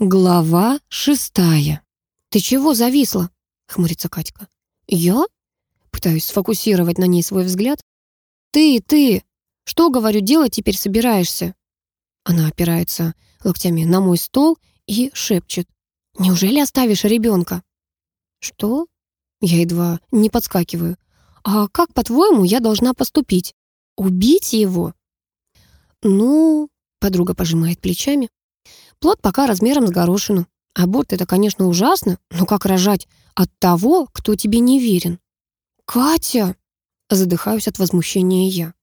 Глава шестая. «Ты чего зависла?» — хмурится Катька. «Я?» — пытаюсь сфокусировать на ней свой взгляд. «Ты, ты! Что, говорю, делать теперь собираешься?» Она опирается локтями на мой стол и шепчет. «Неужели оставишь ребенка?» «Что?» Я едва не подскакиваю. «А как, по-твоему, я должна поступить? Убить его?» «Ну...» — подруга пожимает плечами. Плод пока размером с горошину. Аборт — это, конечно, ужасно, но как рожать от того, кто тебе не верен? «Катя!» — задыхаюсь от возмущения я.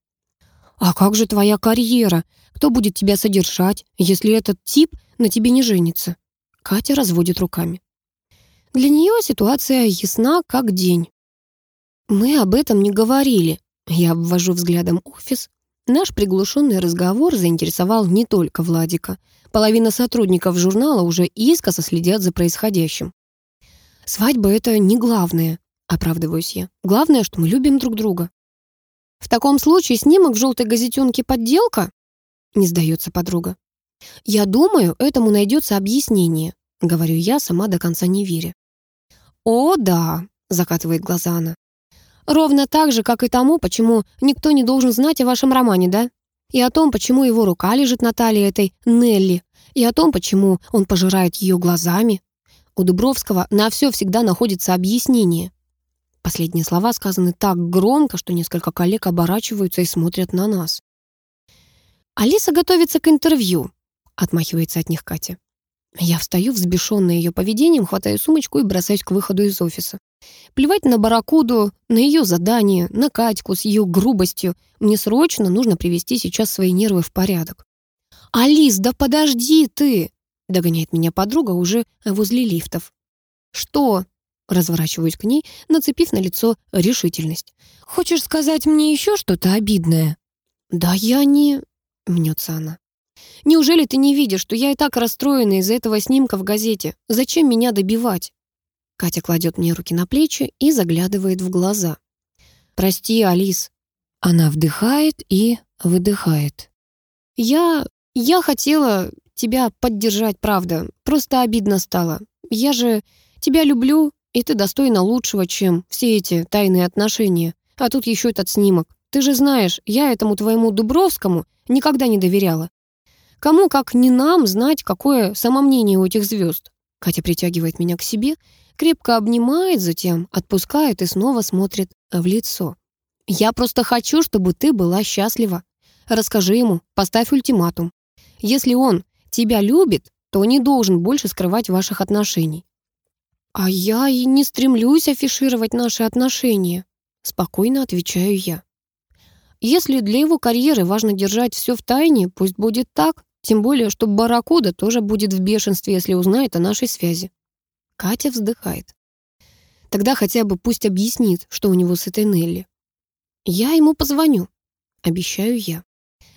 «А как же твоя карьера? Кто будет тебя содержать, если этот тип на тебе не женится?» Катя разводит руками. Для нее ситуация ясна, как день. «Мы об этом не говорили». Я обвожу взглядом офис. Наш приглушенный разговор заинтересовал не только Владика. Половина сотрудников журнала уже искоса следят за происходящим. «Свадьба — это не главное», — оправдываюсь я. «Главное, что мы любим друг друга». «В таком случае снимок в желтой газетенке подделка?» — не сдается подруга. «Я думаю, этому найдется объяснение», — говорю я, сама до конца не веря. «О, да», — закатывает глаза она. «Ровно так же, как и тому, почему никто не должен знать о вашем романе, да? и о том, почему его рука лежит на талии этой Нелли, и о том, почему он пожирает ее глазами. У Дубровского на все всегда находится объяснение. Последние слова сказаны так громко, что несколько коллег оборачиваются и смотрят на нас. «Алиса готовится к интервью», — отмахивается от них Катя. Я встаю, взбешенная ее поведением, хватаю сумочку и бросаюсь к выходу из офиса. Плевать на барракуду, на ее задание, на Катьку с ее грубостью. Мне срочно нужно привести сейчас свои нервы в порядок. «Алис, да подожди ты!» — догоняет меня подруга уже возле лифтов. «Что?» — разворачиваюсь к ней, нацепив на лицо решительность. «Хочешь сказать мне еще что-то обидное?» «Да я не...» — мнется она. «Неужели ты не видишь, что я и так расстроена из-за этого снимка в газете? Зачем меня добивать?» Катя кладет мне руки на плечи и заглядывает в глаза. «Прости, Алис». Она вдыхает и выдыхает. «Я... я хотела тебя поддержать, правда. Просто обидно стало. Я же тебя люблю, и ты достойна лучшего, чем все эти тайные отношения. А тут еще этот снимок. Ты же знаешь, я этому твоему Дубровскому никогда не доверяла. Кому, как не нам, знать, какое самомнение у этих звезд? Катя притягивает меня к себе крепко обнимает, затем отпускает и снова смотрит в лицо. «Я просто хочу, чтобы ты была счастлива. Расскажи ему, поставь ультиматум. Если он тебя любит, то не должен больше скрывать ваших отношений». «А я и не стремлюсь афишировать наши отношения», — спокойно отвечаю я. «Если для его карьеры важно держать все в тайне, пусть будет так, тем более, что Барракуда тоже будет в бешенстве, если узнает о нашей связи. Катя вздыхает. Тогда хотя бы пусть объяснит, что у него с этой Нелли. Я ему позвоню, обещаю я.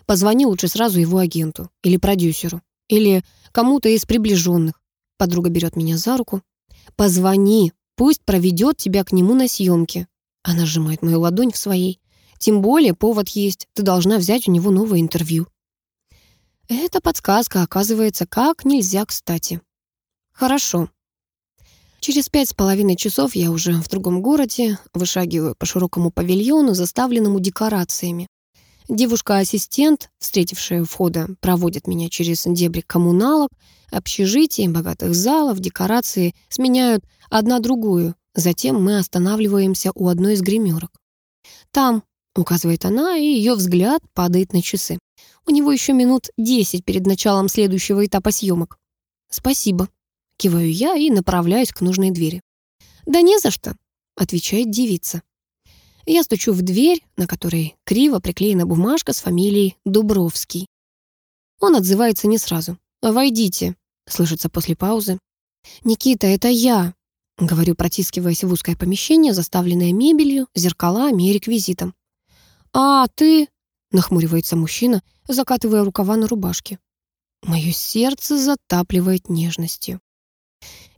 Позвони лучше сразу его агенту или продюсеру, или кому-то из приближенных. Подруга берет меня за руку. Позвони, пусть проведет тебя к нему на съемки. Она сжимает мою ладонь в своей. Тем более повод есть, ты должна взять у него новое интервью. Эта подсказка оказывается как нельзя кстати. Хорошо, Через пять с половиной часов я уже в другом городе, вышагиваю по широкому павильону, заставленному декорациями. Девушка-ассистент, встретившая у входа, проводит меня через дебри коммуналок, общежитий, богатых залов, декорации сменяют одна другую. Затем мы останавливаемся у одной из гримерок. «Там», — указывает она, и ее взгляд падает на часы. У него еще минут десять перед началом следующего этапа съемок. «Спасибо», Киваю я и направляюсь к нужной двери. «Да не за что», — отвечает девица. Я стучу в дверь, на которой криво приклеена бумажка с фамилией Дубровский. Он отзывается не сразу. «Войдите», — слышится после паузы. «Никита, это я», — говорю, протискиваясь в узкое помещение, заставленное мебелью, зеркалами и реквизитом. «А, ты...» — нахмуривается мужчина, закатывая рукава на рубашке. Мое сердце затапливает нежностью.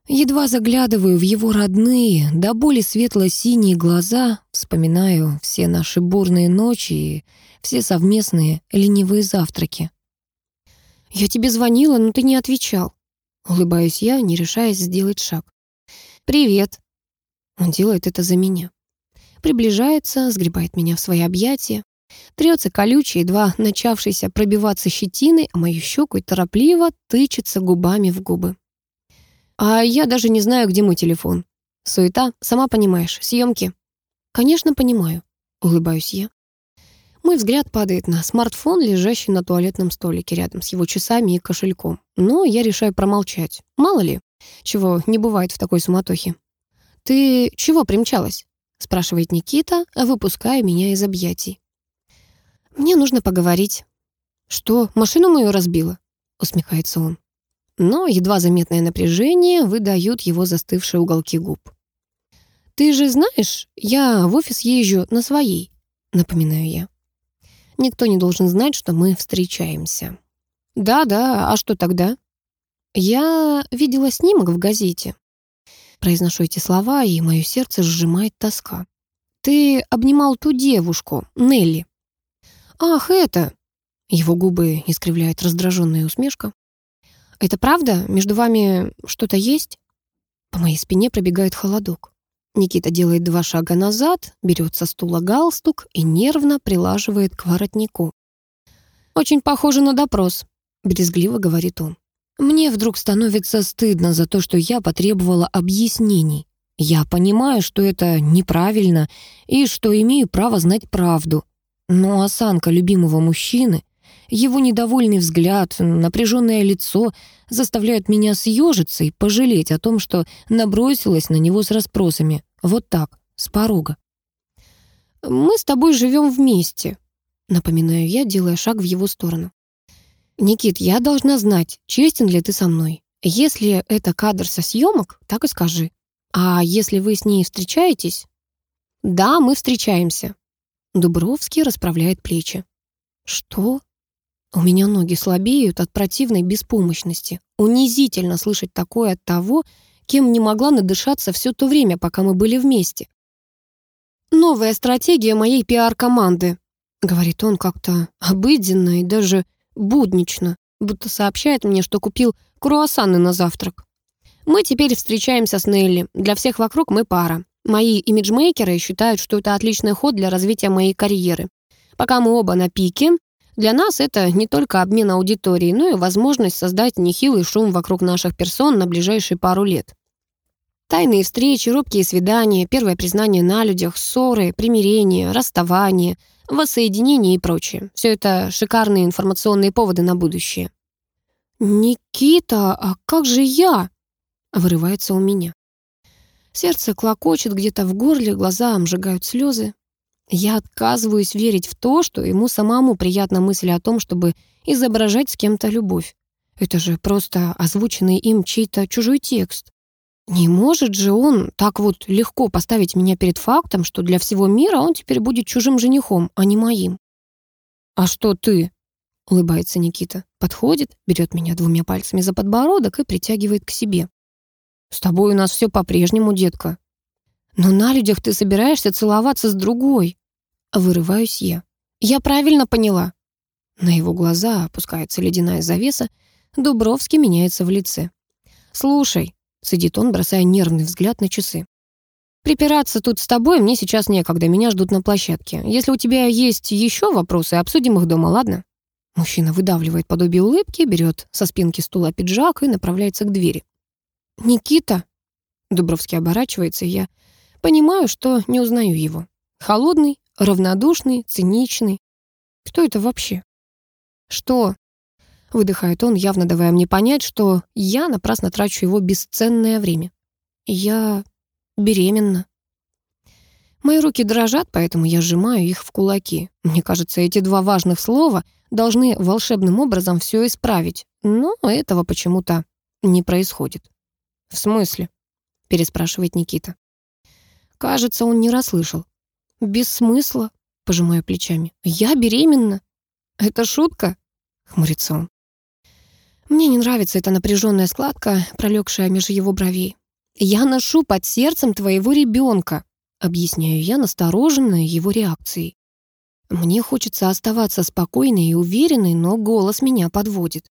Едва заглядываю в его родные, до боли светло-синие глаза, вспоминаю все наши бурные ночи и все совместные ленивые завтраки. «Я тебе звонила, но ты не отвечал». Улыбаюсь я, не решаясь сделать шаг. «Привет!» Он делает это за меня. Приближается, сгребает меня в свои объятия, трется колючей, едва начавшейся пробиваться щетиной, а мою щеку и торопливо тычется губами в губы. А я даже не знаю, где мой телефон. Суета, сама понимаешь, съемки. Конечно, понимаю, улыбаюсь я. Мой взгляд падает на смартфон, лежащий на туалетном столике рядом с его часами и кошельком. Но я решаю промолчать. Мало ли, чего не бывает в такой суматохе. «Ты чего примчалась?» — спрашивает Никита, выпуская меня из объятий. «Мне нужно поговорить». «Что, машину мою разбила?» — усмехается он. Но едва заметное напряжение выдают его застывшие уголки губ. «Ты же знаешь, я в офис езжу на своей», — напоминаю я. Никто не должен знать, что мы встречаемся. «Да-да, а что тогда?» «Я видела снимок в газете. Произношу эти слова, и мое сердце сжимает тоска. «Ты обнимал ту девушку, Нелли». «Ах, это...» Его губы искривляет раздраженная усмешка. «Это правда? Между вами что-то есть?» По моей спине пробегает холодок. Никита делает два шага назад, берет со стула галстук и нервно прилаживает к воротнику. «Очень похоже на допрос», — брезгливо говорит он. Мне вдруг становится стыдно за то, что я потребовала объяснений. Я понимаю, что это неправильно и что имею право знать правду. Но осанка любимого мужчины, его недовольный взгляд, напряженное лицо заставляют меня съежиться и пожалеть о том, что набросилась на него с расспросами. Вот так, с порога. «Мы с тобой живем вместе», — напоминаю я, делая шаг в его сторону. «Никит, я должна знать, честен ли ты со мной. Если это кадр со съемок, так и скажи. А если вы с ней встречаетесь?» «Да, мы встречаемся». Дубровский расправляет плечи. «Что?» У меня ноги слабеют от противной беспомощности. Унизительно слышать такое от того, кем не могла надышаться все то время, пока мы были вместе. «Новая стратегия моей пиар-команды», — говорит он как-то обыденно и даже буднично, будто сообщает мне, что купил круассаны на завтрак. Мы теперь встречаемся с Нелли. Для всех вокруг мы пара. Мои имиджмейкеры считают, что это отличный ход для развития моей карьеры. Пока мы оба на пике, для нас это не только обмен аудиторией, но и возможность создать нехилый шум вокруг наших персон на ближайшие пару лет. Тайные встречи, робкие свидания, первое признание на людях, ссоры, примирение, расставание — воссоединение и прочее. Все это шикарные информационные поводы на будущее. «Никита, а как же я?» — вырывается у меня. Сердце клокочет где-то в горле, глаза обжигают слезы. Я отказываюсь верить в то, что ему самому приятна мысль о том, чтобы изображать с кем-то любовь. Это же просто озвученный им чей-то чужой текст. Не может же он так вот легко поставить меня перед фактом, что для всего мира он теперь будет чужим женихом, а не моим. «А что ты?» — улыбается Никита. Подходит, берет меня двумя пальцами за подбородок и притягивает к себе. «С тобой у нас все по-прежнему, детка». «Но на людях ты собираешься целоваться с другой». Вырываюсь я. «Я правильно поняла». На его глаза опускается ледяная завеса, Дубровский меняется в лице. «Слушай, Сидит он, бросая нервный взгляд на часы. «Припираться тут с тобой мне сейчас некогда, меня ждут на площадке. Если у тебя есть еще вопросы, обсудим их дома, ладно?» Мужчина выдавливает подобие улыбки, берет со спинки стула пиджак и направляется к двери. «Никита?» Дубровский оборачивается, и я понимаю, что не узнаю его. Холодный, равнодушный, циничный. Кто это вообще? «Что?» Выдыхает он, явно давая мне понять, что я напрасно трачу его бесценное время. Я беременна. Мои руки дрожат, поэтому я сжимаю их в кулаки. Мне кажется, эти два важных слова должны волшебным образом все исправить, но этого почему-то не происходит. «В смысле?» — переспрашивает Никита. Кажется, он не расслышал. «Без смысла», — пожимаю плечами. «Я беременна». «Это шутка?» — хмурится он. Мне не нравится эта напряженная складка, пролегшая между его бровей. «Я ношу под сердцем твоего ребенка», объясняю я, настороженная его реакцией. Мне хочется оставаться спокойной и уверенной, но голос меня подводит.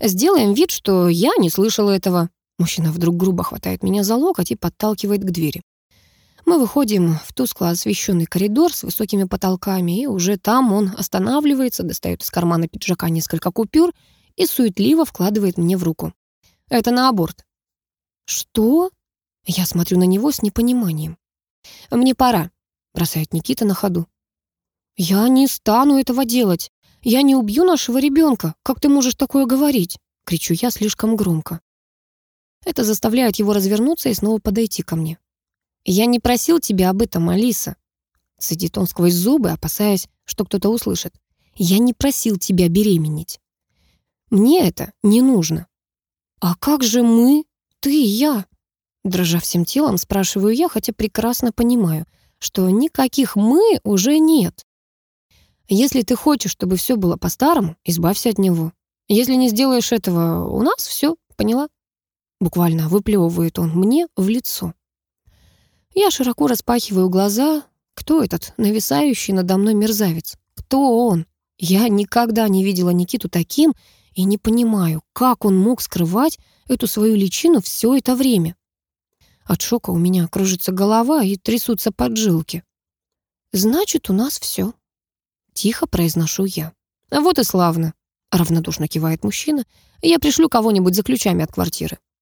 Сделаем вид, что я не слышала этого». Мужчина вдруг грубо хватает меня за локоть и подталкивает к двери. Мы выходим в тускло освещенный коридор с высокими потолками, и уже там он останавливается, достает из кармана пиджака несколько купюр и суетливо вкладывает мне в руку. «Это на аборт». «Что?» Я смотрю на него с непониманием. «Мне пора», — бросает Никита на ходу. «Я не стану этого делать. Я не убью нашего ребенка. Как ты можешь такое говорить?» — кричу я слишком громко. Это заставляет его развернуться и снова подойти ко мне. «Я не просил тебя об этом, Алиса», — цедит он сквозь зубы, опасаясь, что кто-то услышит. «Я не просил тебя беременеть. Мне это не нужно». «А как же мы, ты и я?» Дрожа всем телом, спрашиваю я, хотя прекрасно понимаю, что никаких «мы» уже нет. Если ты хочешь, чтобы все было по-старому, избавься от него. Если не сделаешь этого, у нас все, поняла? Буквально выплевывает он мне в лицо. Я широко распахиваю глаза. Кто этот нависающий надо мной мерзавец? Кто он? Я никогда не видела Никиту таким и не понимаю, как он мог скрывать эту свою личину все это время. От шока у меня кружится голова и трясутся поджилки. «Значит, у нас все», — тихо произношу я. «Вот и славно», — равнодушно кивает мужчина. «Я пришлю кого-нибудь за ключами от квартиры».